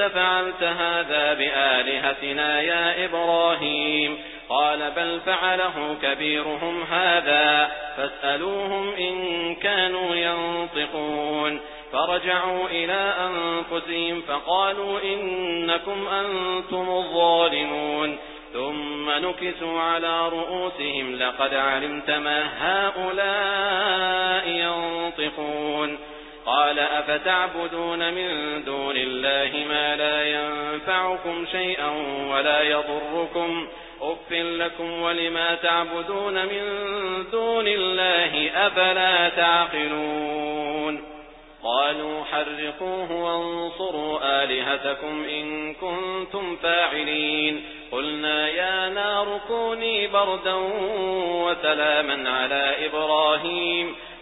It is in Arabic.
فعلت هذا بآلهتنا يا إبراهيم. قال بل فعله كبيرهم هذا فاسألوهم إن كانوا ينطقون. فرجعوا إلى أنفسهم فقالوا إنكم أنتم الظالمون. ثم نكسوا على رؤوسهم لقد علمت ما هؤلاء قال أفتعبدون من دون الله ما لا ينفعكم شيئا ولا يضركم أف لكم ولما تعبدون من دون الله أفلا تعقلون قالوا حرقوه وانصروا آلهتكم إن كنتم فاعلين قلنا يا نار كوني بردا وسلاما على إبراهيم